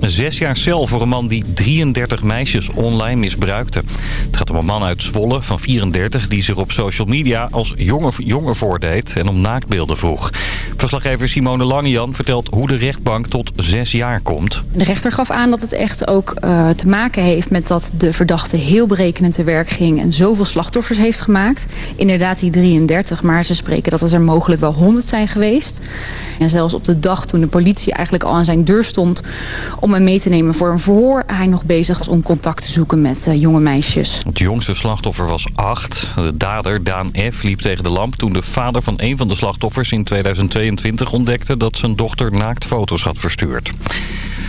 Zes jaar cel voor een man die 33 meisjes online misbruikte. Het gaat om een man uit Zwolle van 34 die zich op social media als jonger, jonger voordeed en om naaktbeelden vroeg. Verslaggever Simone Langejan vertelt hoe de rechtbank tot zes jaar komt. De rechter gaf aan dat het echt ook uh, te maken heeft met dat de verdachte heel berekenend te werk ging en zoveel slachtoffers heeft gemaakt. Inderdaad die 33, maar ze spreken dat het er mogelijk wel 100 zijn geweest. En zelfs op de dag toen de politie eigenlijk al aan zijn deur stond om hem mee te nemen voor een verhoor, hij nog bezig was om contact te zoeken met uh, jonge meisjes. Het jongste slachtoffer was acht. De dader, Daan F., liep tegen de lamp toen de vader van een van de slachtoffers in 2022 ontdekte dat zijn dochter naaktfoto's had verstuurd.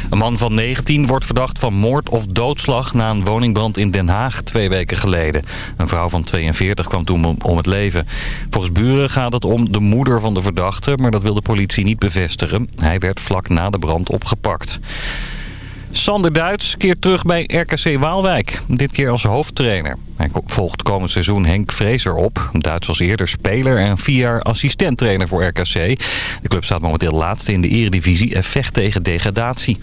Een man van 19 wordt verdacht van moord of doodslag na een woningbrand in Den Haag twee weken geleden. Een vrouw van 42 kwam toen om het leven. Volgens buren gaat het om de moeder van de verdachte, maar dat wil de politie niet bevestigen. Hij werd vlak na de brand opgepakt. Sander Duits keert terug bij RKC Waalwijk. Dit keer als hoofdtrainer. Hij volgt komend seizoen Henk Vrezer op. Duits was eerder speler en vier jaar assistenttrainer voor RKC. De club staat momenteel laatste in de eredivisie en vecht tegen degradatie.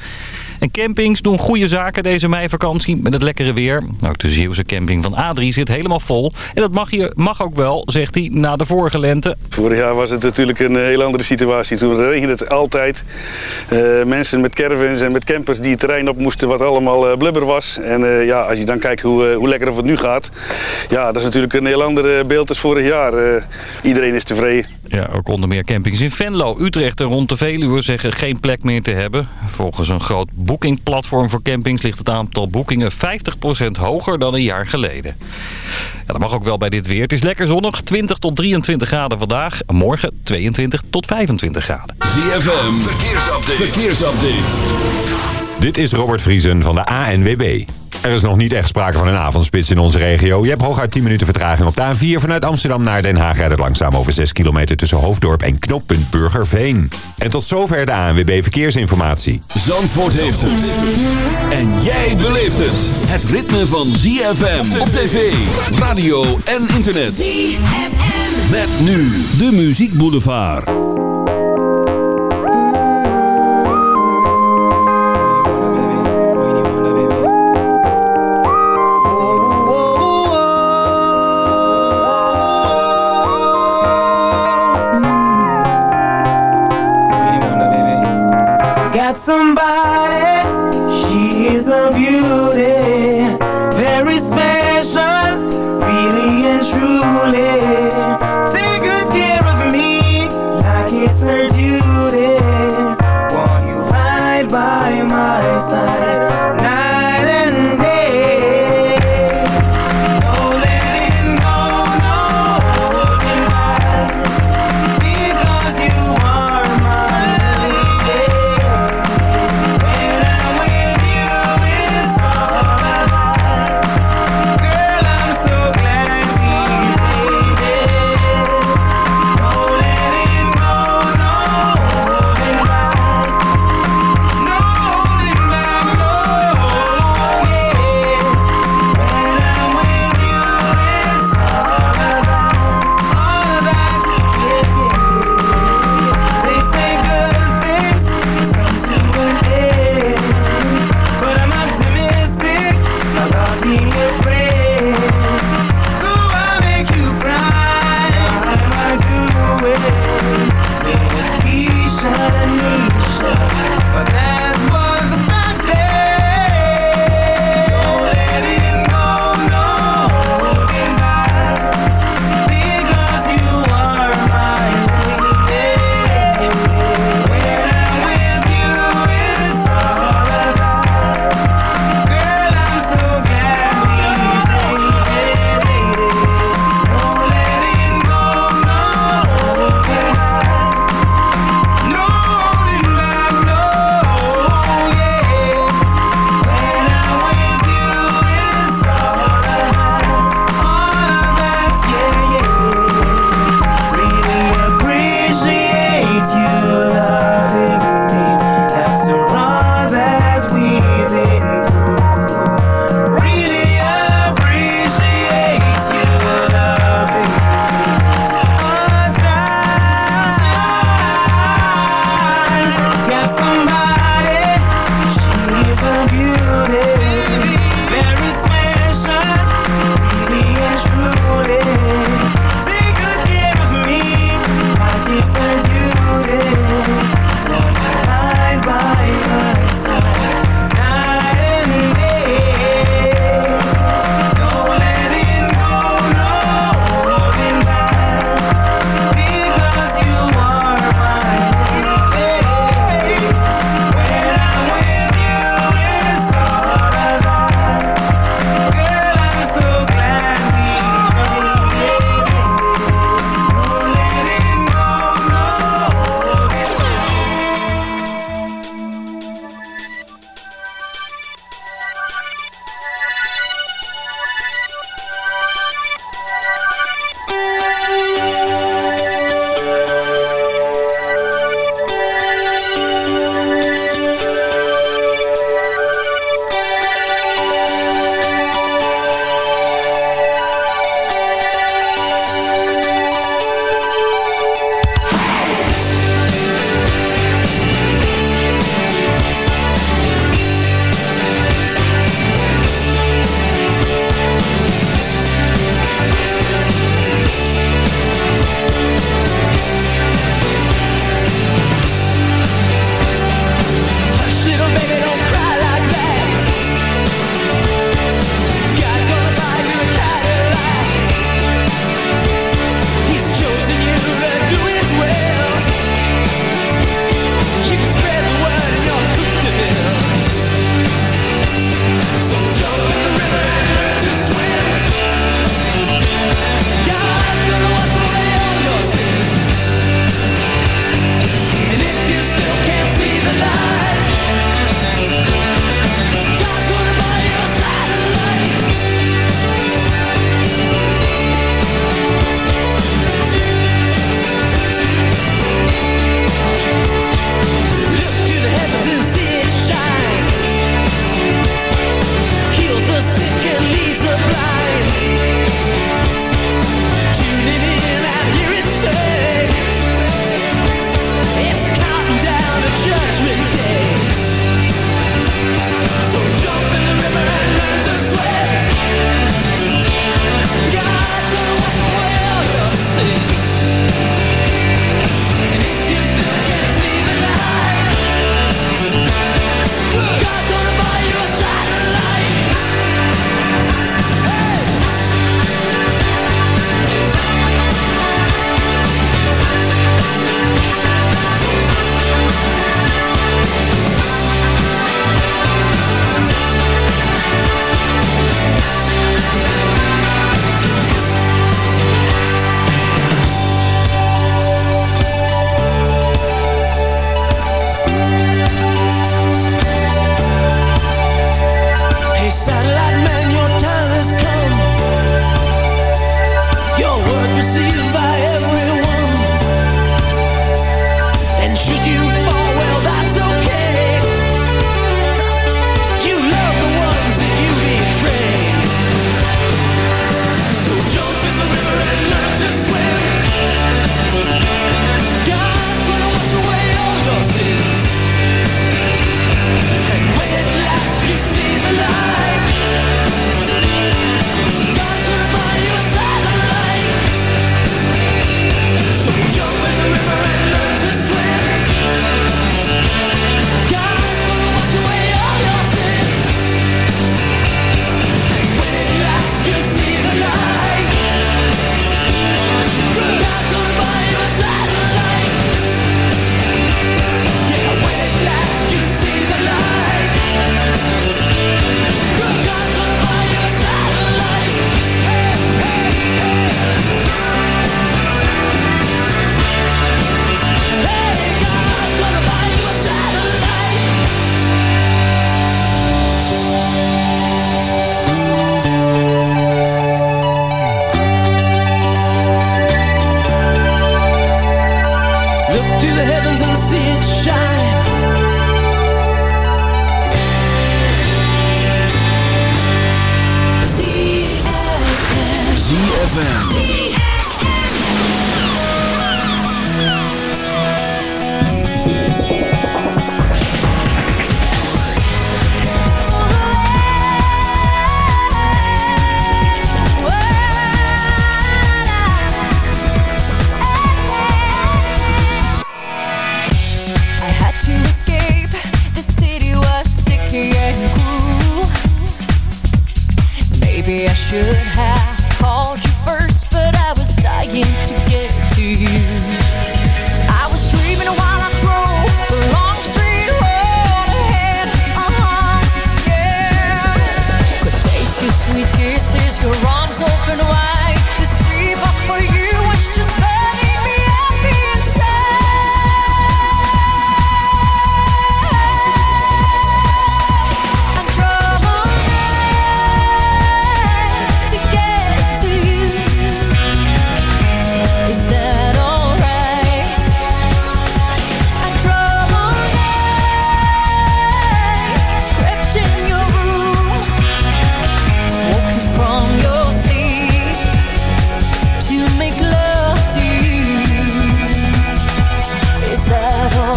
En campings doen goede zaken deze meivakantie met het lekkere weer. Ook de Zeeuwse camping van Adrie zit helemaal vol. En dat mag, je, mag ook wel, zegt hij, na de vorige lente. Vorig jaar was het natuurlijk een hele andere situatie. Toen regende het altijd. Uh, mensen met caravans en met campers die het terrein op moesten wat allemaal uh, blubber was. En ja, als je dan kijkt hoe, hoe lekker het nu gaat. Ja, dat is natuurlijk een heel ander beeld als vorig jaar. iedereen is tevreden. Ja, ook onder meer campings in Venlo, Utrecht en rond de Veluwe zeggen geen plek meer te hebben. Volgens een groot boekingplatform voor campings ligt het aantal boekingen 50% hoger dan een jaar geleden. Ja, dat mag ook wel bij dit weer. Het is lekker zonnig, 20 tot 23 graden vandaag. Morgen 22 tot 25 graden. ZFM, verkeersupdate. verkeersupdate. Dit is Robert Vriesen van de ANWB. Er is nog niet echt sprake van een avondspits in onze regio. Je hebt hooguit 10 minuten vertraging op de A4 vanuit Amsterdam naar Den Haag. Rijdt het langzaam over 6 kilometer tussen Hoofddorp en knooppunt Burgerveen. En tot zover de ANWB Verkeersinformatie. Zandvoort heeft het. En jij beleeft het. Het ritme van ZFM op tv, radio en internet. ZFM. Met nu de Muziek Boulevard. Somebody, she is a beauty,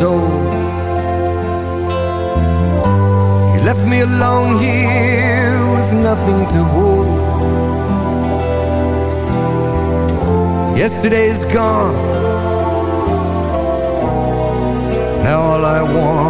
soul. You left me alone here with nothing to hold. Yesterday is gone. Now all I want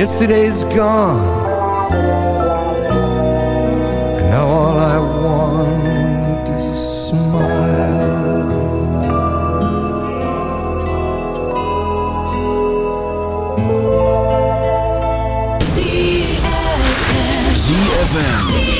Yesterday's gone. And now all I want is a smile. ZFM ZFM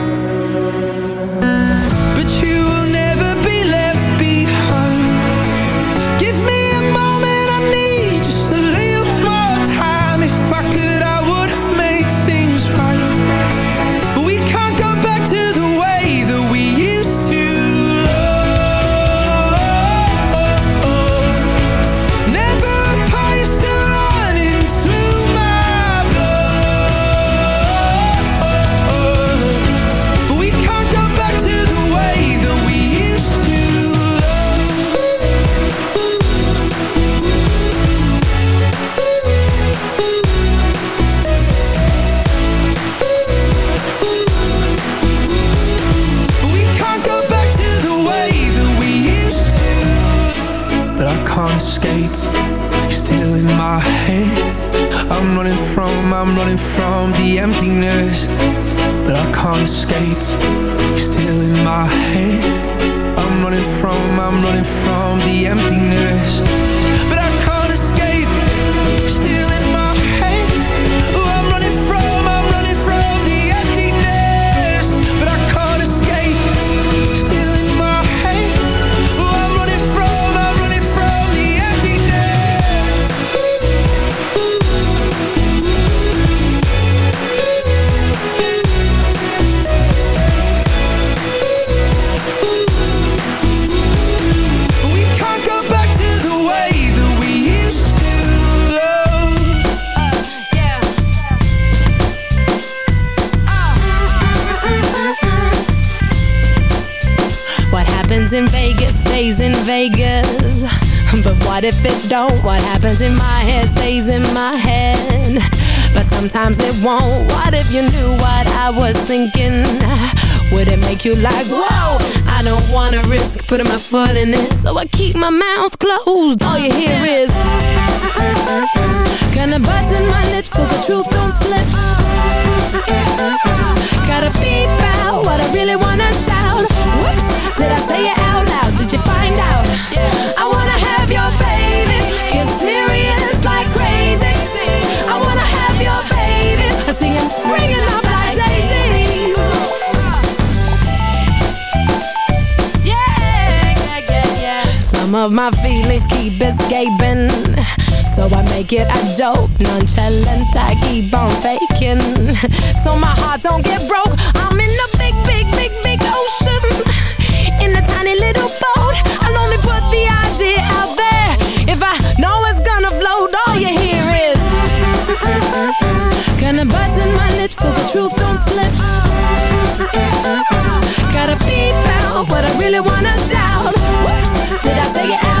It won't. What if you knew what I was thinking? Would it make you like, whoa? I don't wanna risk putting my foot in it. So I keep my mouth closed. All you hear is. Gonna button my lips so the truth don't slip. Gotta beep out what I really wanna shout. Whoops, did I say it out loud? Did you find out? Of my feelings keep escaping. So I make it a joke, nonchalant, I keep on faking. So my heart don't get broke, I'm in a big, big, big, big ocean In a tiny little boat, I'll only put the idea out there Gonna button my lips so the truth don't slip. Gotta beep out what I really wanna shout. Whoops, did I say it out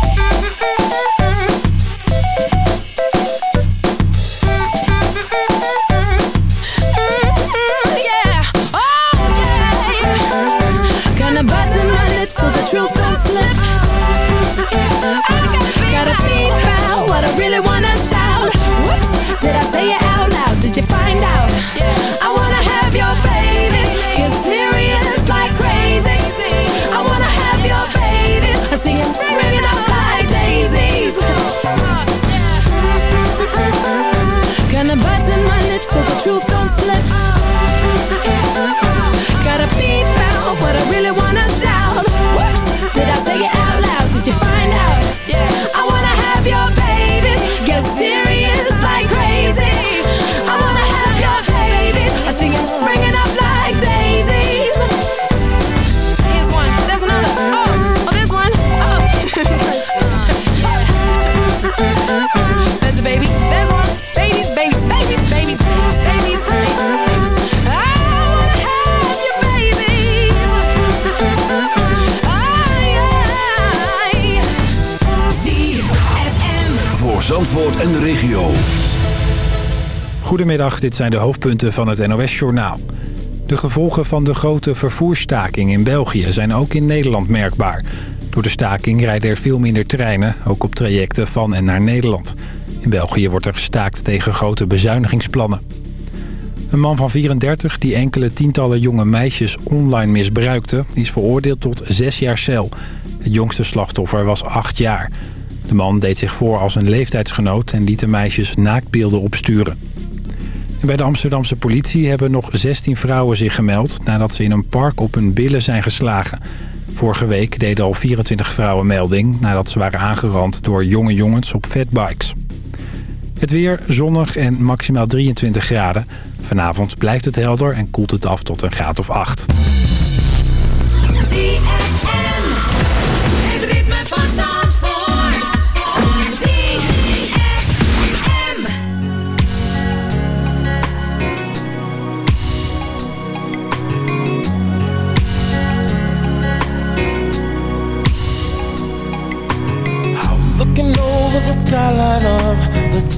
Goedemiddag, dit zijn de hoofdpunten van het NOS-journaal. De gevolgen van de grote vervoersstaking in België zijn ook in Nederland merkbaar. Door de staking rijden er veel minder treinen, ook op trajecten van en naar Nederland. In België wordt er gestaakt tegen grote bezuinigingsplannen. Een man van 34 die enkele tientallen jonge meisjes online misbruikte... is veroordeeld tot zes jaar cel. Het jongste slachtoffer was acht jaar. De man deed zich voor als een leeftijdsgenoot en liet de meisjes naaktbeelden opsturen. Bij de Amsterdamse politie hebben nog 16 vrouwen zich gemeld... nadat ze in een park op hun billen zijn geslagen. Vorige week deden al 24 vrouwen melding... nadat ze waren aangerand door jonge jongens op fatbikes. Het weer zonnig en maximaal 23 graden. Vanavond blijft het helder en koelt het af tot een graad of 8.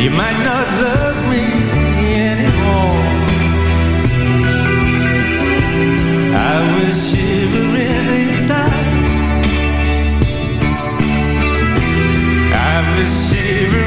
You might not love me anymore. I was shivering inside. I was shivering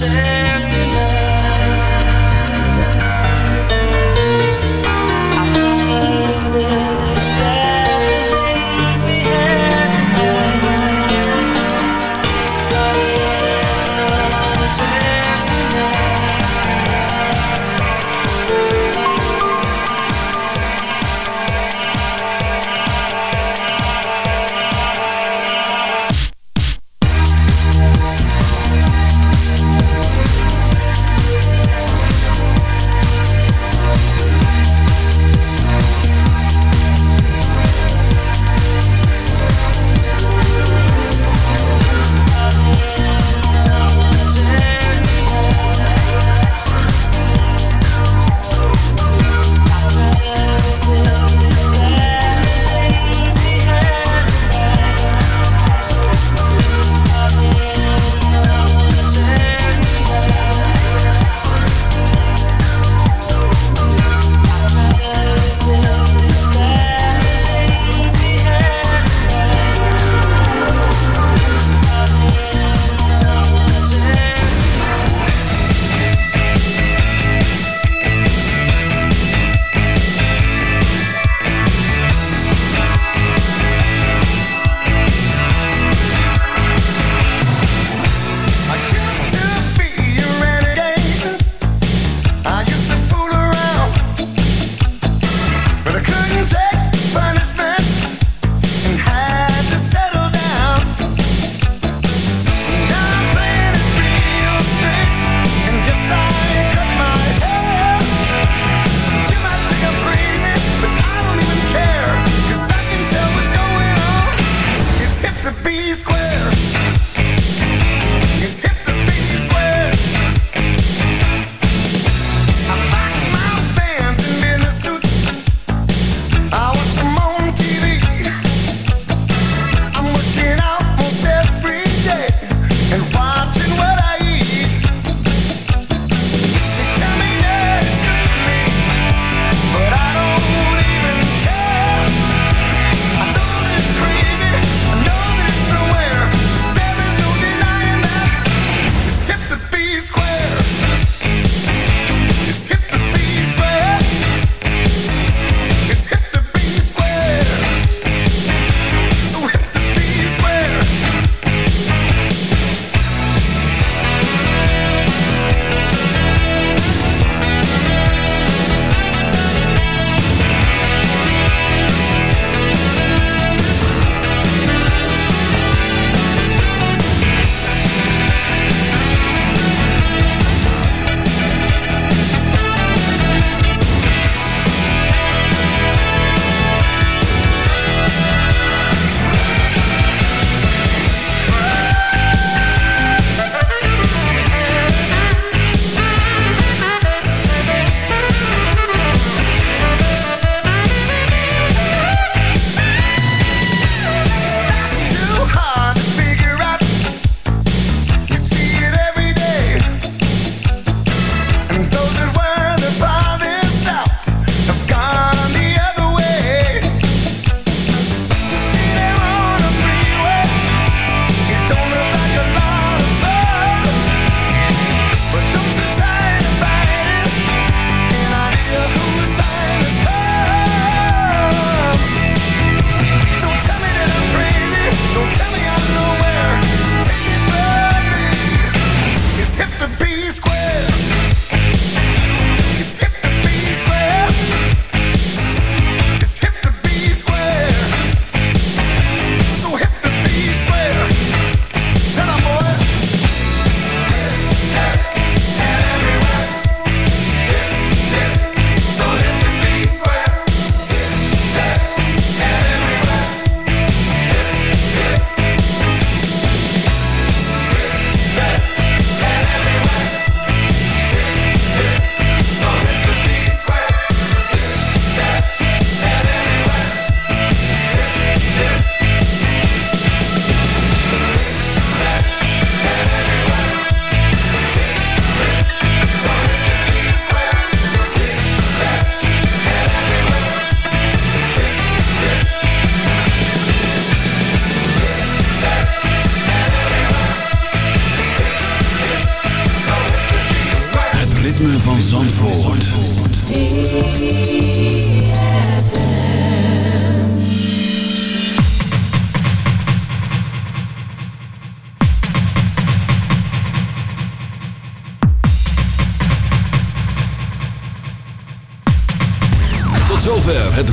say.